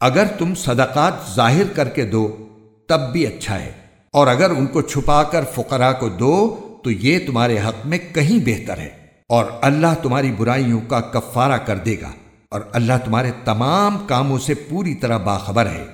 اگر تم صدقات ظاہر کر کے دو، تب بھی اچھا ہے۔ اور اگر ان کو چھپا کر فقراء کو دو، تو یہ تمہارے حق میں کہیں بہتر ہے۔ اور اللہ تمہاری برائیوں کا کفارہ کر دے گا۔ اور اللہ تمہارے تمام کاموں سے پوری طرح باخبر ہے۔